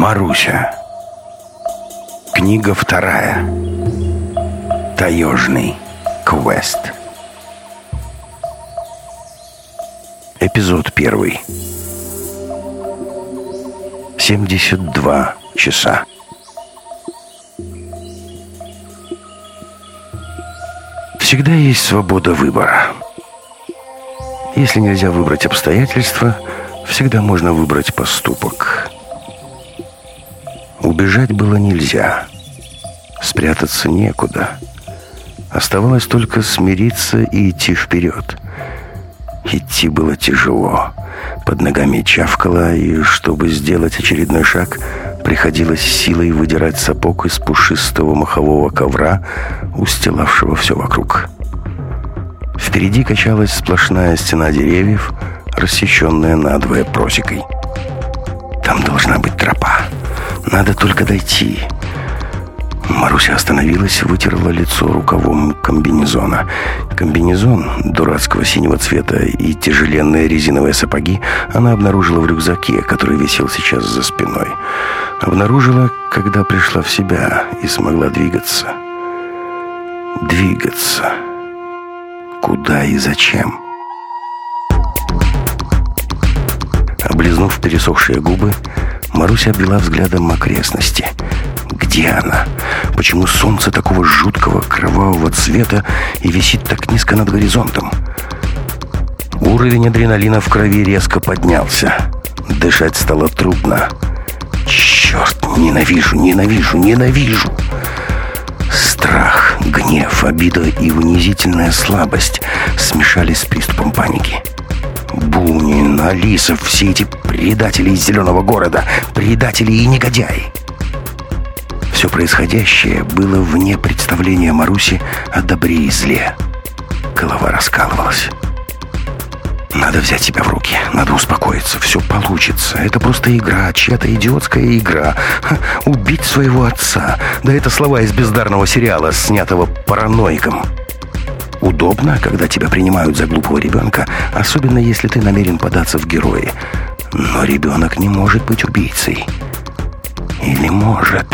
Маруся. Книга вторая. Таежный квест. Эпизод первый. 72 часа. Всегда есть свобода выбора. Если нельзя выбрать обстоятельства, всегда можно выбрать поступок. Убежать было нельзя. Спрятаться некуда. Оставалось только смириться и идти вперед. Идти было тяжело. Под ногами чавкало, и чтобы сделать очередной шаг, приходилось силой выдирать сапог из пушистого махового ковра, устилавшего все вокруг. Впереди качалась сплошная стена деревьев, рассеченная надвое просекой. Там должна быть тропа. Надо только дойти. Маруся остановилась, вытерла лицо рукавом комбинезона. Комбинезон дурацкого синего цвета и тяжеленные резиновые сапоги она обнаружила в рюкзаке, который висел сейчас за спиной. Обнаружила, когда пришла в себя и смогла двигаться. Двигаться. Куда и зачем? Облизнув пересохшие губы, Маруся обвела взглядом окрестности. Где она? Почему солнце такого жуткого кровавого цвета и висит так низко над горизонтом? Уровень адреналина в крови резко поднялся. Дышать стало трудно. Черт, ненавижу, ненавижу, ненавижу. Страх, гнев, обида и унизительная слабость смешались с приступом паники. Бунин, Алисов, все эти предатели из Зеленого города, предатели и негодяи. Все происходящее было вне представления Маруси о добре и зле. Голова раскалывалась. Надо взять себя в руки, надо успокоиться, все получится. Это просто игра, чья-то идиотская игра. Ха, убить своего отца. Да это слова из бездарного сериала, снятого параноиком. Удобно, когда тебя принимают за глупого ребенка, особенно если ты намерен податься в герои. Но ребенок не может быть убийцей. Или может?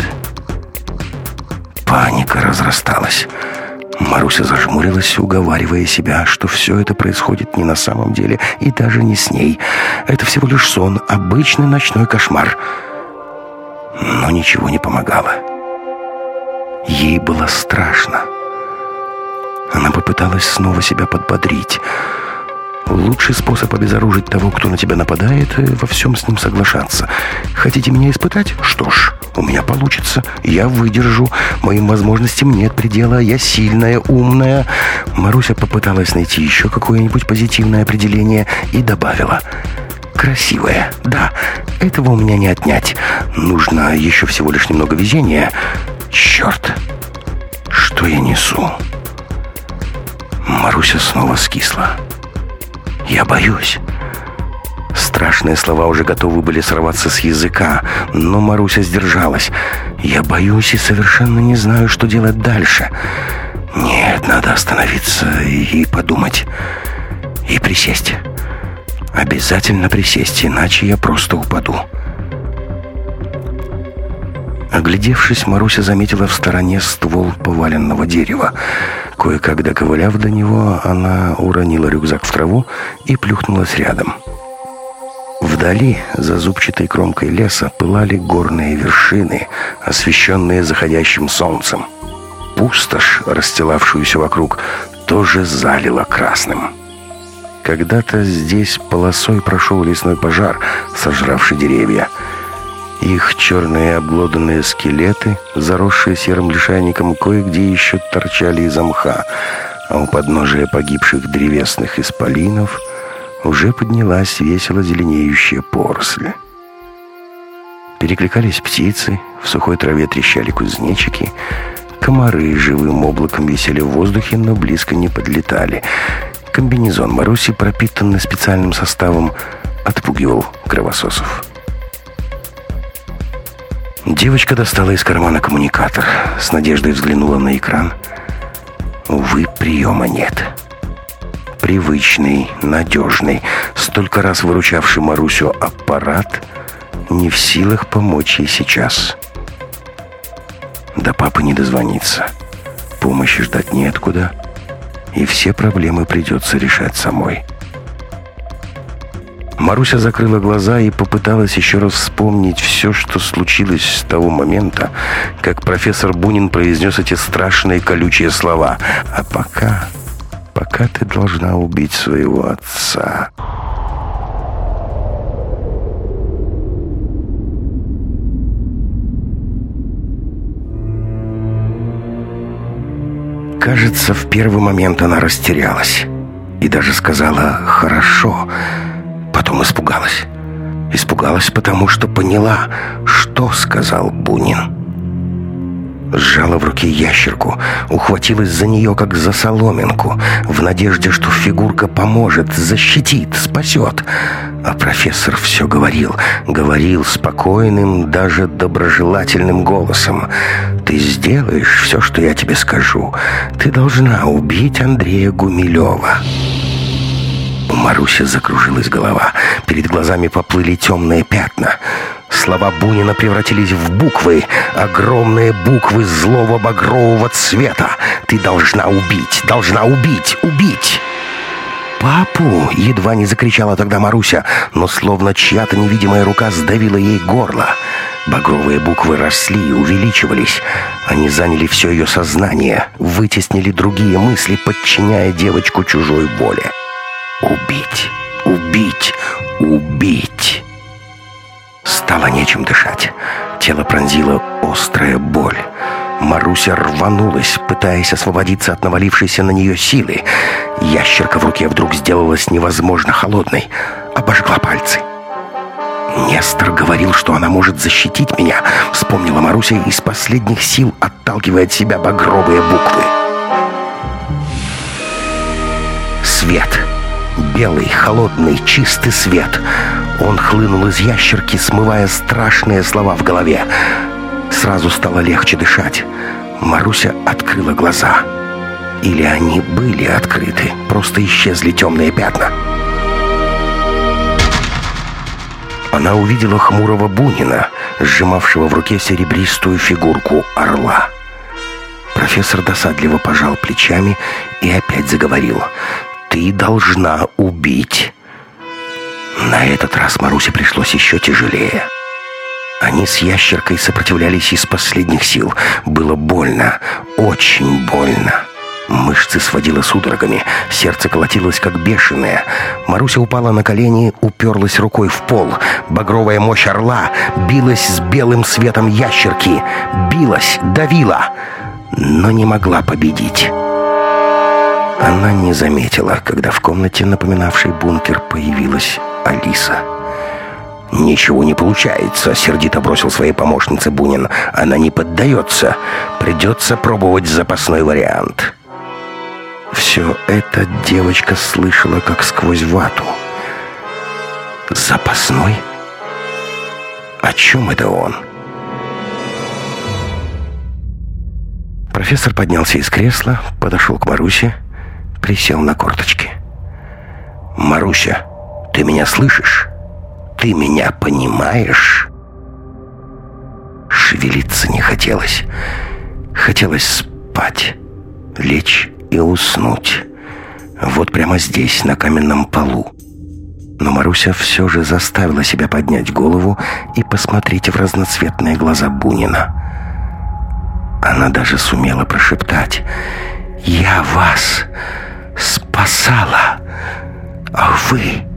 Паника разрасталась. Маруся зажмурилась, уговаривая себя, что все это происходит не на самом деле и даже не с ней. Это всего лишь сон, обычный ночной кошмар. Но ничего не помогало. Ей было страшно. Она попыталась снова себя подбодрить. Лучший способ обезоружить того, кто на тебя нападает, во всем с ним соглашаться. Хотите меня испытать? Что ж, у меня получится. Я выдержу. Моим возможностям нет предела. Я сильная, умная. Маруся попыталась найти еще какое-нибудь позитивное определение и добавила. Красивая. Да, этого у меня не отнять. Нужно еще всего лишь немного везения. Черт. Что я несу? Маруся снова скисла. «Я боюсь». Страшные слова уже готовы были сорваться с языка, но Маруся сдержалась. «Я боюсь и совершенно не знаю, что делать дальше. Нет, надо остановиться и подумать. И присесть. Обязательно присесть, иначе я просто упаду». Оглядевшись, Маруся заметила в стороне ствол поваленного дерева. Кое-как доковыляв до него, она уронила рюкзак в траву и плюхнулась рядом. Вдали, за зубчатой кромкой леса, пылали горные вершины, освещенные заходящим солнцем. Пустошь, расстилавшуюся вокруг, тоже залила красным. Когда-то здесь полосой прошел лесной пожар, сожравший деревья – их черные обглоданные скелеты, заросшие серым лишайником, кое-где еще торчали из мха, а у подножия погибших древесных исполинов уже поднялась весело зеленеющая поросль. Перекликались птицы, в сухой траве трещали кузнечики, комары живым облаком висели в воздухе, но близко не подлетали. Комбинезон Маруси, пропитанный специальным составом, отпугивал кровососов. Девочка достала из кармана коммуникатор, с надеждой взглянула на экран. Увы, приема нет. Привычный, надежный, столько раз выручавший Марусю аппарат не в силах помочь ей сейчас. До папы не дозвониться. Помощи ждать неоткуда. И все проблемы придется решать самой. Маруся закрыла глаза и попыталась еще раз вспомнить все, что случилось с того момента, как профессор Бунин произнес эти страшные колючие слова. «А пока, пока ты должна убить своего отца». Кажется, в первый момент она растерялась и даже сказала «хорошо». Испугалась, потому что поняла, что сказал Бунин. Сжала в руке ящерку, ухватилась за нее, как за соломинку, в надежде, что фигурка поможет, защитит, спасет. А профессор все говорил, говорил спокойным, даже доброжелательным голосом. «Ты сделаешь все, что я тебе скажу. Ты должна убить Андрея Гумилева». У Маруси закружилась голова. Перед глазами поплыли темные пятна. Слова Бунина превратились в буквы. Огромные буквы злого багрового цвета. «Ты должна убить! Должна убить! Убить!» «Папу!» — едва не закричала тогда Маруся, но словно чья-то невидимая рука сдавила ей горло. Багровые буквы росли и увеличивались. Они заняли все ее сознание, вытеснили другие мысли, подчиняя девочку чужой воле. Убить, убить, убить. Стало нечем дышать. Тело пронзила острая боль. Маруся рванулась, пытаясь освободиться от навалившейся на нее силы. Ящерка в руке вдруг сделалась невозможно холодной. Обожгла пальцы. «Нестор говорил, что она может защитить меня», — вспомнила Маруся из последних сил, отталкивая от себя багровые буквы. «Свет!» Белый, холодный, чистый свет. Он хлынул из ящерки, смывая страшные слова в голове. Сразу стало легче дышать. Маруся открыла глаза. Или они были открыты, просто исчезли темные пятна. Она увидела хмурого Бунина, сжимавшего в руке серебристую фигурку орла. Профессор досадливо пожал плечами и опять заговорил ты должна убить». На этот раз Марусе пришлось еще тяжелее. Они с ящеркой сопротивлялись из последних сил. Было больно, очень больно. Мышцы сводило судорогами, сердце колотилось как бешеное. Маруся упала на колени, уперлась рукой в пол. Багровая мощь орла билась с белым светом ящерки. Билась, давила, но не могла победить. Она не заметила, когда в комнате, напоминавшей бункер, появилась Алиса. «Ничего не получается», — сердито бросил своей помощнице Бунин. «Она не поддается. Придется пробовать запасной вариант». Все это девочка слышала, как сквозь вату. «Запасной? О чем это он?» Профессор поднялся из кресла, подошел к Марусе присел на корточки. «Маруся, ты меня слышишь? Ты меня понимаешь?» Шевелиться не хотелось. Хотелось спать, лечь и уснуть. Вот прямо здесь, на каменном полу. Но Маруся все же заставила себя поднять голову и посмотреть в разноцветные глаза Бунина. Она даже сумела прошептать «Я вас спасала. А вы...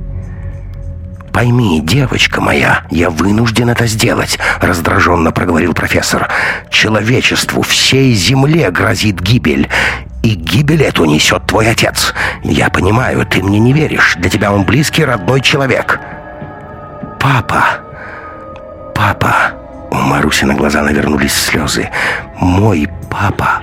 «Пойми, девочка моя, я вынужден это сделать», — раздраженно проговорил профессор. «Человечеству, всей земле грозит гибель, и гибель эту несет твой отец. Я понимаю, ты мне не веришь, для тебя он близкий, родной человек». «Папа, папа...» У Маруси на глаза навернулись слезы. «Мой папа...»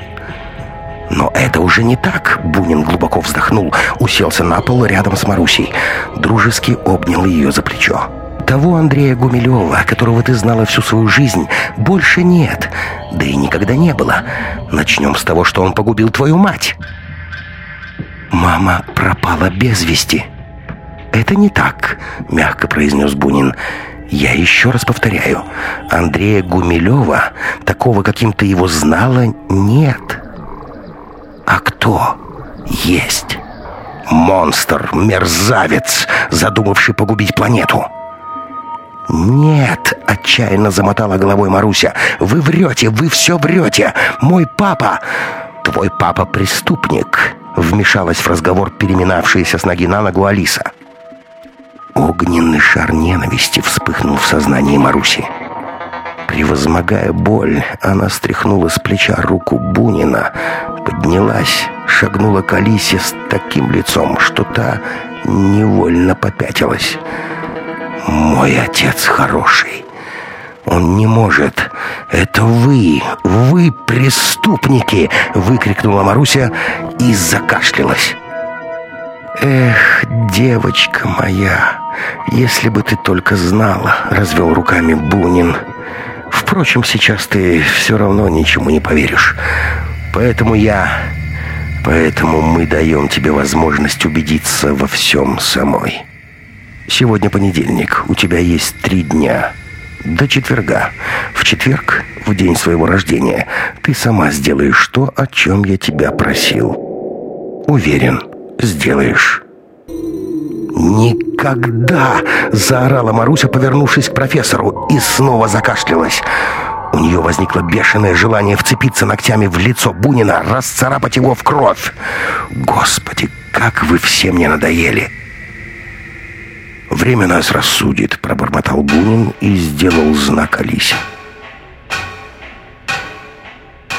Но это уже не так. Бунин глубоко вздохнул, уселся на пол рядом с Марусей. Дружески обнял ее за плечо. Того Андрея Гумилева, которого ты знала всю свою жизнь, больше нет. Да и никогда не было. Начнем с того, что он погубил твою мать. Мама пропала без вести. Это не так, мягко произнес Бунин. Я еще раз повторяю, Андрея Гумилева, такого, каким ты его знала, нет. А кто есть? Монстр, мерзавец, задумавший погубить планету. «Нет!» — отчаянно замотала головой Маруся. «Вы врете! Вы все врете! Мой папа...» «Твой папа преступник!» — вмешалась в разговор переминавшаяся с ноги на ногу Алиса. Огненный шар ненависти вспыхнул в сознании Маруси. Превозмогая боль, она стряхнула с плеча руку Бунина, поднялась, шагнула к Алисе с таким лицом, что та невольно попятилась. «Мой отец хороший. Он не может. Это вы, вы преступники!» — выкрикнула Маруся и закашлялась. «Эх, девочка моя, если бы ты только знала!» — развел руками Бунин. «Впрочем, сейчас ты все равно ничему не поверишь. Поэтому я... Поэтому мы даем тебе возможность убедиться во всем самой. Сегодня понедельник, у тебя есть три дня. До четверга. В четверг, в день своего рождения, ты сама сделаешь то, о чем я тебя просил. Уверен, сделаешь». «Никогда!» — заорала Маруся, повернувшись к профессору, и снова закашлялась. У нее возникло бешеное желание вцепиться ногтями в лицо Бунина, расцарапать его в кровь. «Господи, как вы все мне надоели!» «Время нас рассудит», — пробормотал Бунин и сделал знак Алисе.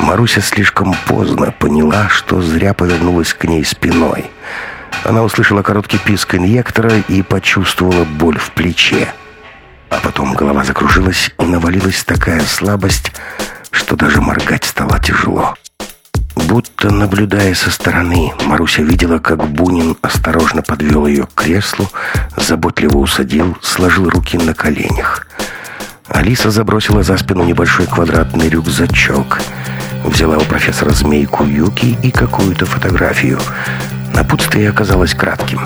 Маруся слишком поздно поняла, что зря повернулась к ней спиной. Она услышала короткий писк инъектора и почувствовала боль в плече. А потом голова закружилась и навалилась такая слабость, что даже моргать стало тяжело. Будто наблюдая со стороны, Маруся видела, как Бунин осторожно подвел ее к креслу, заботливо усадил, сложил руки на коленях. Алиса забросила за спину небольшой квадратный рюкзачок. Взяла у профессора змейку Юки и какую-то фотографию. Напутствие оказалось кратким.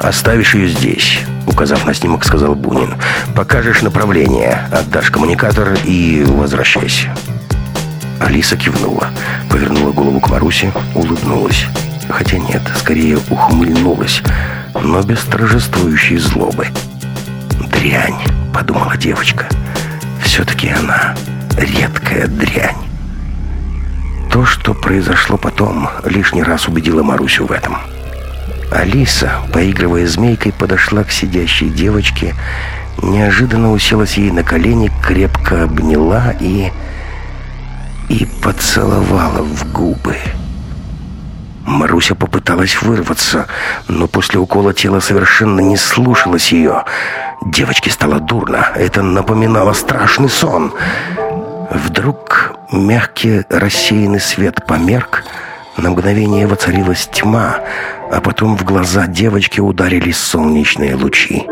«Оставишь ее здесь», — указав на снимок, сказал Бунин. «Покажешь направление, отдашь коммуникатор и возвращайся». Алиса кивнула, повернула голову к Марусе, улыбнулась. Хотя нет, скорее ухмыльнулась, но без торжествующей злобы. «Дрянь», — подумала девочка. «Все-таки она редкая дрянь». То, что произошло потом, лишний раз убедило Марусю в этом. Алиса, поигрывая змейкой, подошла к сидящей девочке, неожиданно уселась ей на колени, крепко обняла и и поцеловала в губы. Маруся попыталась вырваться, но после укола тело совершенно не слушалось ее. Девочке стало дурно. Это напоминало страшный сон. Вдруг мягкий рассеянный свет померк, на мгновение воцарилась тьма, а потом в глаза девочки ударились солнечные лучи.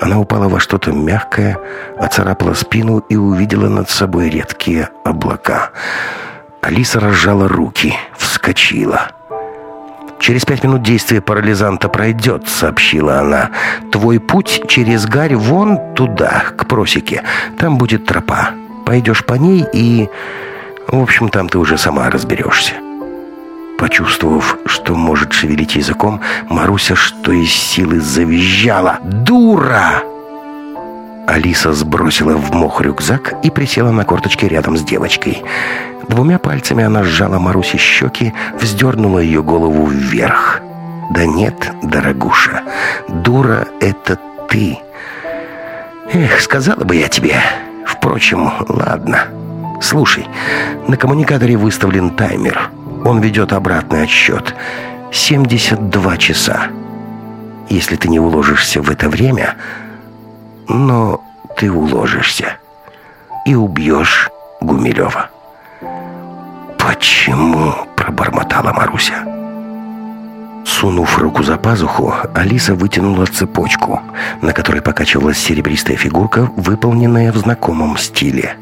Она упала во что-то мягкое, оцарапала спину и увидела над собой редкие облака. Алиса разжала руки, вскочила. «Через пять минут действие парализанта пройдет», — сообщила она. «Твой путь через гарь вон туда, к просеке. Там будет тропа. Пойдешь по ней и... В общем, там ты уже сама разберешься». Почувствовав, что может шевелить языком, Маруся что из силы завизжала. «Дура!» Алиса сбросила в мох рюкзак и присела на корточки рядом с девочкой. Двумя пальцами она сжала Марусе щеки, вздернула ее голову вверх. «Да нет, дорогуша, дура — это ты!» «Эх, сказала бы я тебе. Впрочем, ладно. Слушай, на коммуникаторе выставлен таймер». Он ведет обратный отсчет. 72 часа. Если ты не уложишься в это время, но ты уложишься и убьешь Гумилева. «Почему?» – пробормотала Маруся. Сунув руку за пазуху, Алиса вытянула цепочку, на которой покачивалась серебристая фигурка, выполненная в знакомом стиле.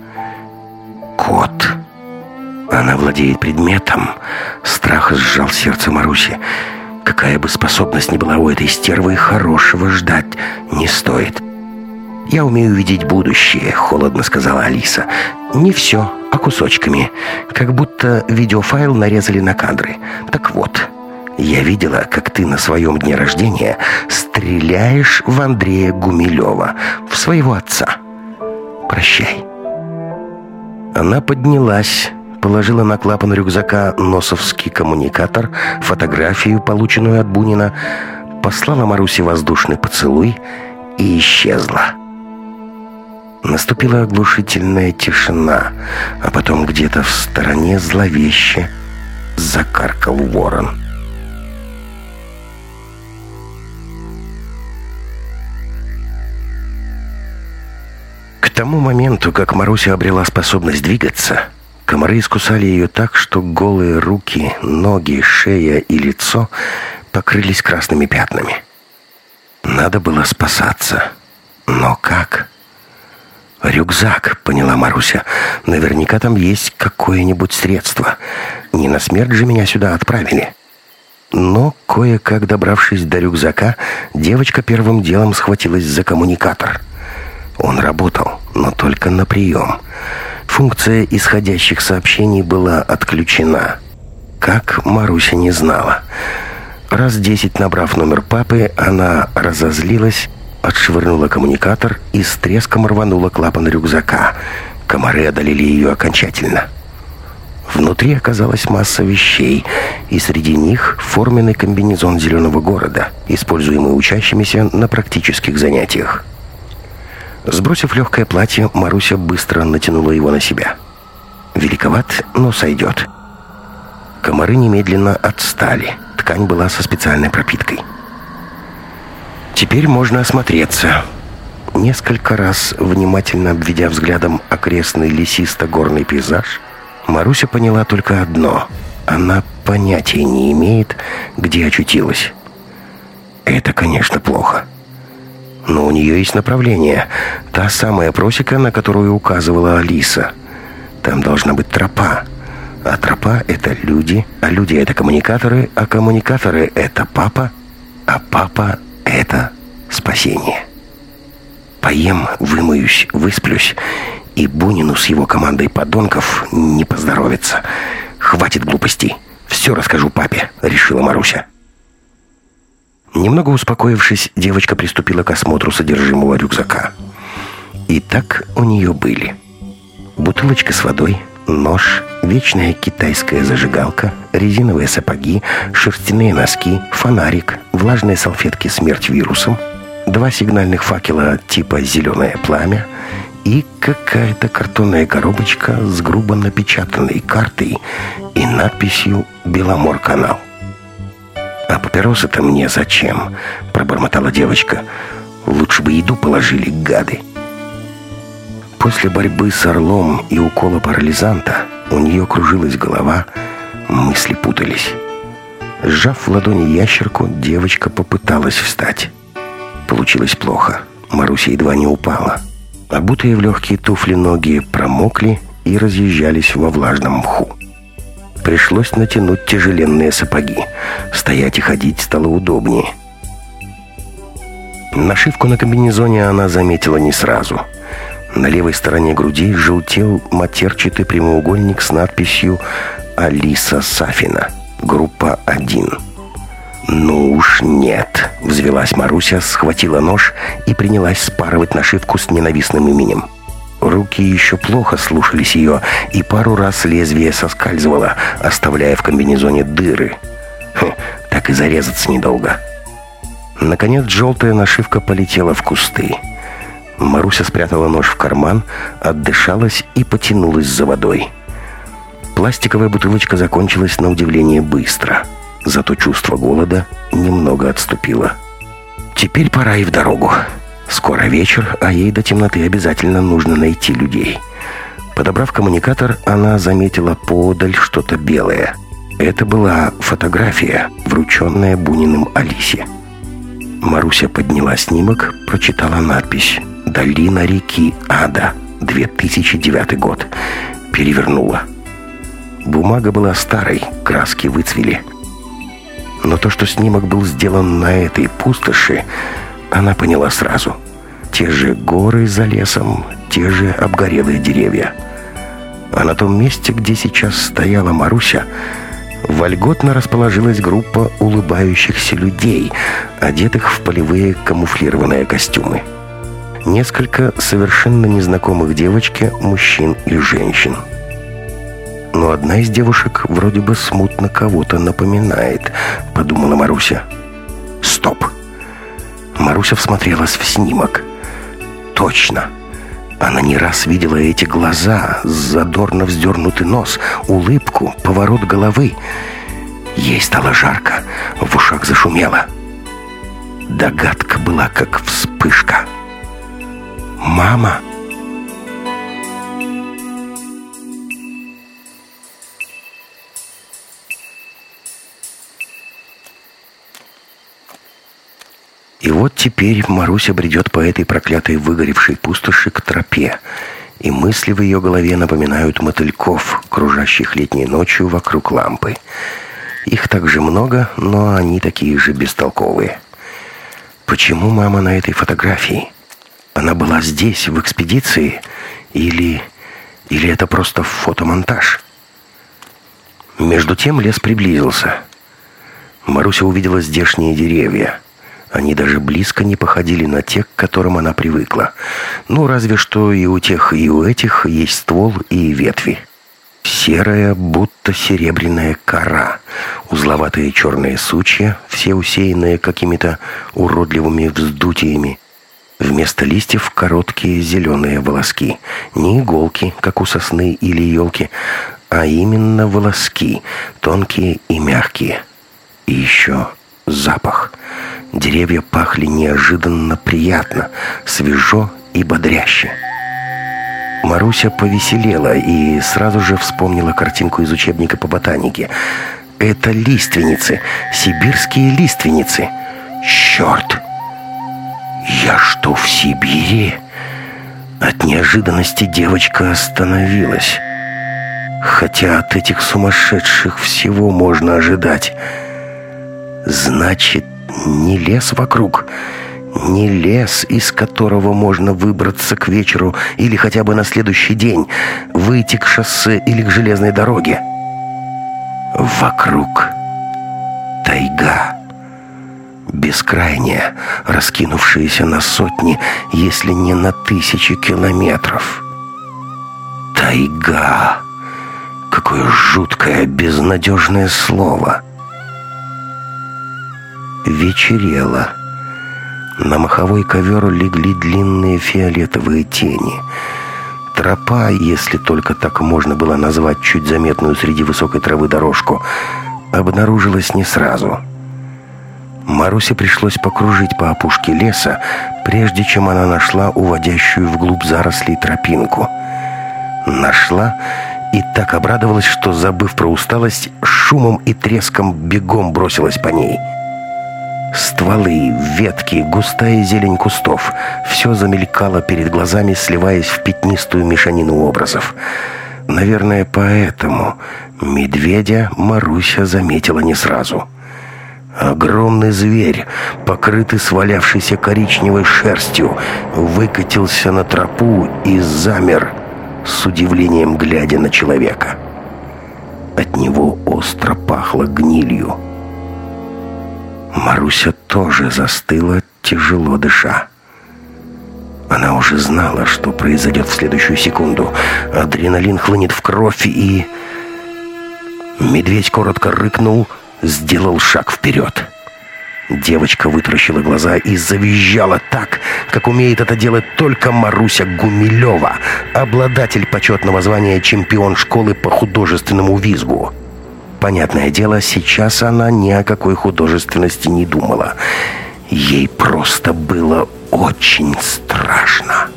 «Кот!» Она владеет предметом. Страх сжал сердце Маруси. Какая бы способность ни была у этой стервы, хорошего ждать не стоит. «Я умею видеть будущее», — холодно сказала Алиса. «Не все, а кусочками. Как будто видеофайл нарезали на кадры. Так вот, я видела, как ты на своем дне рождения стреляешь в Андрея Гумилева, в своего отца. Прощай». Она поднялась, положила на клапан рюкзака носовский коммуникатор, фотографию, полученную от Бунина, послала Марусе воздушный поцелуй и исчезла. Наступила оглушительная тишина, а потом где-то в стороне зловеще закаркал ворон. К тому моменту, как Маруся обрела способность двигаться, комары искусали ее так, что голые руки, ноги, шея и лицо покрылись красными пятнами. Надо было спасаться. Но как? «Рюкзак», — поняла Маруся. «Наверняка там есть какое-нибудь средство. Не на смерть же меня сюда отправили». Но, кое-как добравшись до рюкзака, девочка первым делом схватилась за коммуникатор. Он работал, но только на прием. Функция исходящих сообщений была отключена. Как, Маруся не знала. Раз десять набрав номер папы, она разозлилась, отшвырнула коммуникатор и с треском рванула клапан рюкзака. Комары одолели ее окончательно. Внутри оказалась масса вещей, и среди них форменный комбинезон зеленого города, используемый учащимися на практических занятиях. Сбросив легкое платье, Маруся быстро натянула его на себя. Великоват, но сойдет. Комары немедленно отстали – ткань была со специальной пропиткой. Теперь можно осмотреться. Несколько раз, внимательно обведя взглядом окрестный лесисто-горный пейзаж, Маруся поняла только одно. Она понятия не имеет, где очутилась. Это, конечно, плохо. Но у нее есть направление. Та самая просека, на которую указывала Алиса. Там должна быть тропа. А тропа — это люди, а люди — это коммуникаторы, а коммуникаторы — это папа, а папа — это спасение. Поем, вымоюсь, высплюсь, и Бунину с его командой подонков не поздоровится. Хватит глупостей. Все расскажу папе, решила Маруся. Немного успокоившись, девочка приступила к осмотру содержимого рюкзака. И так у нее были бутылочка с водой, нож, вечная китайская зажигалка, резиновые сапоги, шерстяные носки, фонарик, влажные салфетки «Смерть вирусом», два сигнальных факела типа «Зеленое пламя» и какая-то картонная коробочка с грубо напечатанной картой и надписью «Беломор-канал». «А папиросы-то мне зачем?» — пробормотала девочка. «Лучше бы еду положили, гады». После борьбы с орлом и укола парализанта у нее кружилась голова, мысли путались. Сжав в ладони ящерку, девочка попыталась встать. Получилось плохо. Маруся едва не упала. Обутые в легкие туфли ноги промокли и разъезжались во влажном мху. Пришлось натянуть тяжеленные сапоги. Стоять и ходить стало удобнее. Нашивку на комбинезоне она заметила не сразу – на левой стороне груди желтел матерчатый прямоугольник с надписью «Алиса Сафина, группа 1». «Ну уж нет!» — взвелась Маруся, схватила нож и принялась спарывать нашивку с ненавистным именем. Руки еще плохо слушались ее, и пару раз лезвие соскальзывало, оставляя в комбинезоне дыры. Хм, так и зарезаться недолго. Наконец желтая нашивка полетела в кусты. Маруся спрятала нож в карман, отдышалась и потянулась за водой. Пластиковая бутылочка закончилась на удивление быстро. Зато чувство голода немного отступило. Теперь пора и в дорогу. Скоро вечер, а ей до темноты обязательно нужно найти людей. Подобрав коммуникатор, она заметила поодаль что-то белое. Это была фотография, врученная Буниным Алисе. Маруся подняла снимок, прочитала надпись Долина реки Ада, 2009 год. Перевернула. Бумага была старой, краски выцвели. Но то, что снимок был сделан на этой пустоши, она поняла сразу. Те же горы за лесом, те же обгорелые деревья. А на том месте, где сейчас стояла Маруся, вольготно расположилась группа улыбающихся людей, одетых в полевые камуфлированные костюмы. Несколько совершенно незнакомых девочки, мужчин и женщин. Но одна из девушек вроде бы смутно кого-то напоминает, подумала Маруся. Стоп! Маруся всмотрелась в снимок. Точно! Она не раз видела эти глаза, задорно вздернутый нос, улыбку, поворот головы. Ей стало жарко, в ушах зашумело. Догадка была как вспышка. «Мама!» Вот теперь Маруся бредет по этой проклятой выгоревшей пустоши к тропе, и мысли в ее голове напоминают мотыльков, кружащих летней ночью вокруг лампы. Их также много, но они такие же бестолковые. Почему мама на этой фотографии? Она была здесь, в экспедиции? Или... или это просто фотомонтаж? Между тем лес приблизился. Маруся увидела здешние деревья — они даже близко не походили на те, к которым она привыкла. Ну, разве что и у тех, и у этих есть ствол и ветви. Серая, будто серебряная кора, узловатые черные сучья, все усеянные какими-то уродливыми вздутиями. Вместо листьев короткие зеленые волоски. Не иголки, как у сосны или елки, а именно волоски, тонкие и мягкие. И еще запах. Деревья пахли неожиданно приятно, свежо и бодряще. Маруся повеселела и сразу же вспомнила картинку из учебника по ботанике. Это лиственницы, сибирские лиственницы. Черт! Я что, в Сибири? От неожиданности девочка остановилась. Хотя от этих сумасшедших всего можно ожидать. Значит, не лес вокруг, не лес, из которого можно выбраться к вечеру или хотя бы на следующий день, выйти к шоссе или к железной дороге. Вокруг тайга. Бескрайняя, раскинувшаяся на сотни, если не на тысячи километров. Тайга. Какое жуткое, безнадежное слово. Вечерело. На маховой ковер легли длинные фиолетовые тени. Тропа, если только так можно было назвать чуть заметную среди высокой травы дорожку, обнаружилась не сразу. Марусе пришлось покружить по опушке леса, прежде чем она нашла уводящую вглубь зарослей тропинку. Нашла и так обрадовалась, что, забыв про усталость, шумом и треском бегом бросилась по ней — Стволы, ветки, густая зелень кустов — все замелькало перед глазами, сливаясь в пятнистую мешанину образов. Наверное, поэтому медведя Маруся заметила не сразу. Огромный зверь, покрытый свалявшейся коричневой шерстью, выкатился на тропу и замер, с удивлением глядя на человека. От него остро пахло гнилью. Маруся тоже застыла, тяжело дыша. Она уже знала, что произойдет в следующую секунду. Адреналин хлынет в кровь и... Медведь коротко рыкнул, сделал шаг вперед. Девочка вытаращила глаза и завизжала так, как умеет это делать только Маруся Гумилева, обладатель почетного звания чемпион школы по художественному визгу. Понятное дело, сейчас она ни о какой художественности не думала. Ей просто было очень страшно.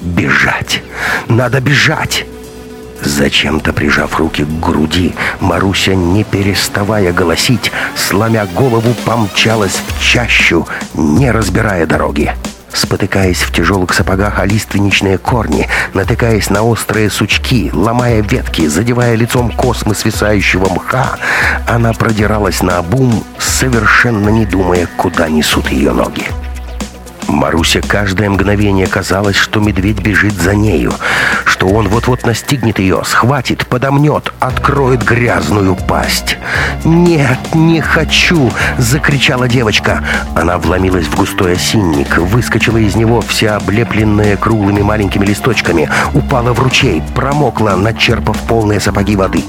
Бежать. Надо бежать. Зачем-то прижав руки к груди, Маруся, не переставая голосить, сломя голову, помчалась в чащу, не разбирая дороги спотыкаясь в тяжелых сапогах о лиственничные корни, натыкаясь на острые сучки, ломая ветки, задевая лицом космы свисающего мха, она продиралась на обум, совершенно не думая, куда несут ее ноги. Маруся каждое мгновение казалось, что медведь бежит за нею, что он вот-вот настигнет ее, схватит, подомнет, откроет грязную пасть. «Нет, не хочу!» — закричала девочка. Она вломилась в густой осинник, выскочила из него вся облепленная круглыми маленькими листочками, упала в ручей, промокла, начерпав полные сапоги воды.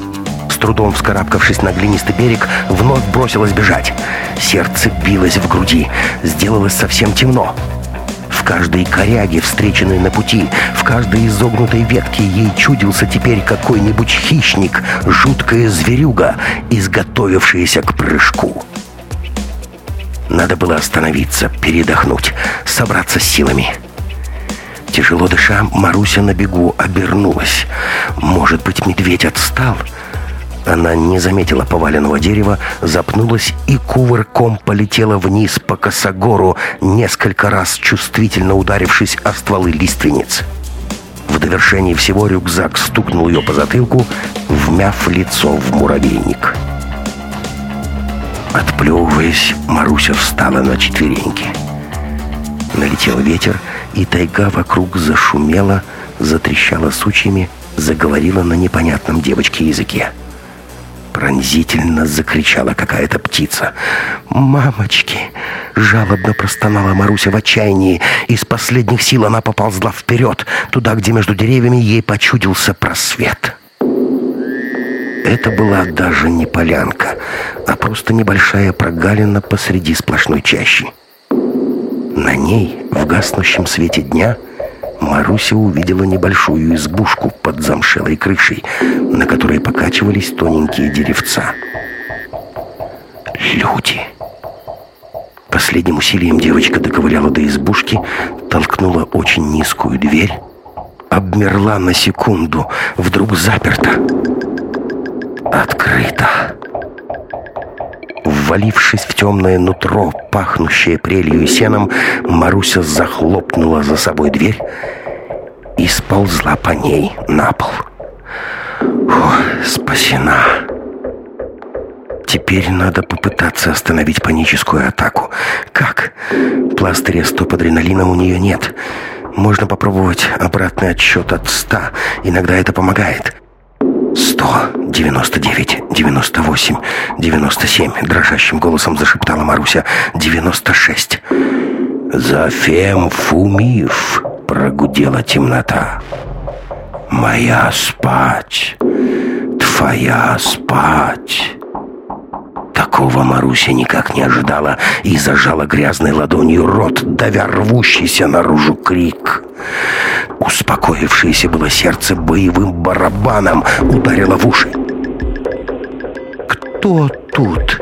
Трудом вскарабкавшись на глинистый берег, вновь бросилась бежать. Сердце билось в груди, сделалось совсем темно. В каждой коряге, встреченной на пути, в каждой изогнутой ветке ей чудился теперь какой-нибудь хищник, жуткая зверюга, изготовившаяся к прыжку. Надо было остановиться, передохнуть, собраться с силами. Тяжело дыша, Маруся на бегу обернулась. Может быть, медведь отстал? — она не заметила поваленного дерева, запнулась и кувырком полетела вниз по косогору, несколько раз чувствительно ударившись о стволы лиственниц. В довершении всего рюкзак стукнул ее по затылку, вмяв лицо в муравейник. Отплевываясь, Маруся встала на четвереньки. Налетел ветер, и тайга вокруг зашумела, затрещала сучьями, заговорила на непонятном девочке языке. Пронзительно закричала какая-то птица. «Мамочки!» Жалобно простонала Маруся в отчаянии. Из последних сил она поползла вперед, туда, где между деревьями ей почудился просвет. Это была даже не полянка, а просто небольшая прогалина посреди сплошной чащи. На ней, в гаснущем свете дня, Маруся увидела небольшую избушку под замшелой крышей, на которой покачивались тоненькие деревца. «Люди!» Последним усилием девочка доковыляла до избушки, толкнула очень низкую дверь, обмерла на секунду, вдруг заперта. Открыто. Ввалившись в темное нутро, пахнущее прелью и сеном, Маруся захлопнула за собой дверь и сползла по ней на пол. О, спасена. Теперь надо попытаться остановить паническую атаку. Как? Пластыря стоп адреналином у нее нет. Можно попробовать обратный отсчет от 100. Иногда это помогает. 100, 99, 98, 97, дрожащим голосом зашептала Маруся. 96. «Зафем фумив», — прогудела темнота. «Моя спать, твоя спать». Такого Маруся никак не ожидала и зажала грязной ладонью рот, давя рвущийся наружу крик. Успокоившееся было сердце боевым барабаном ударило в уши. «Кто тут?»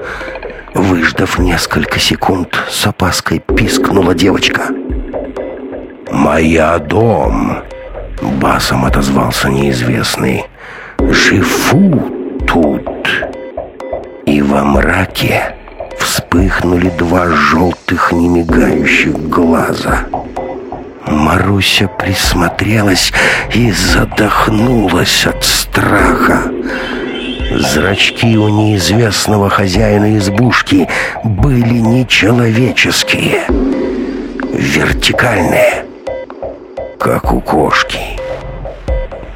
Выждав несколько секунд, с опаской пискнула девочка. «Моя дом!» Басом отозвался неизвестный. «Живу тут!» И во мраке вспыхнули два желтых немигающих глаза. Маруся присмотрелась и задохнулась от страха. Зрачки у неизвестного хозяина избушки были нечеловеческие, вертикальные, как у кошки.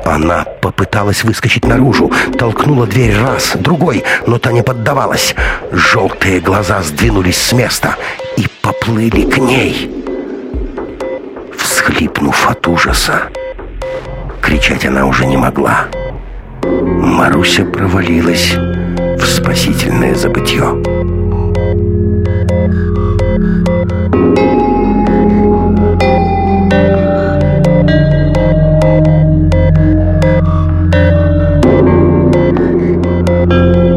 Она попыталась выскочить наружу, толкнула дверь раз, другой, но та не поддавалась. Желтые глаза сдвинулись с места и поплыли к ней. Всхлипнув от ужаса, кричать она уже не могла. Маруся провалилась в спасительное забытье. Thank you. thank you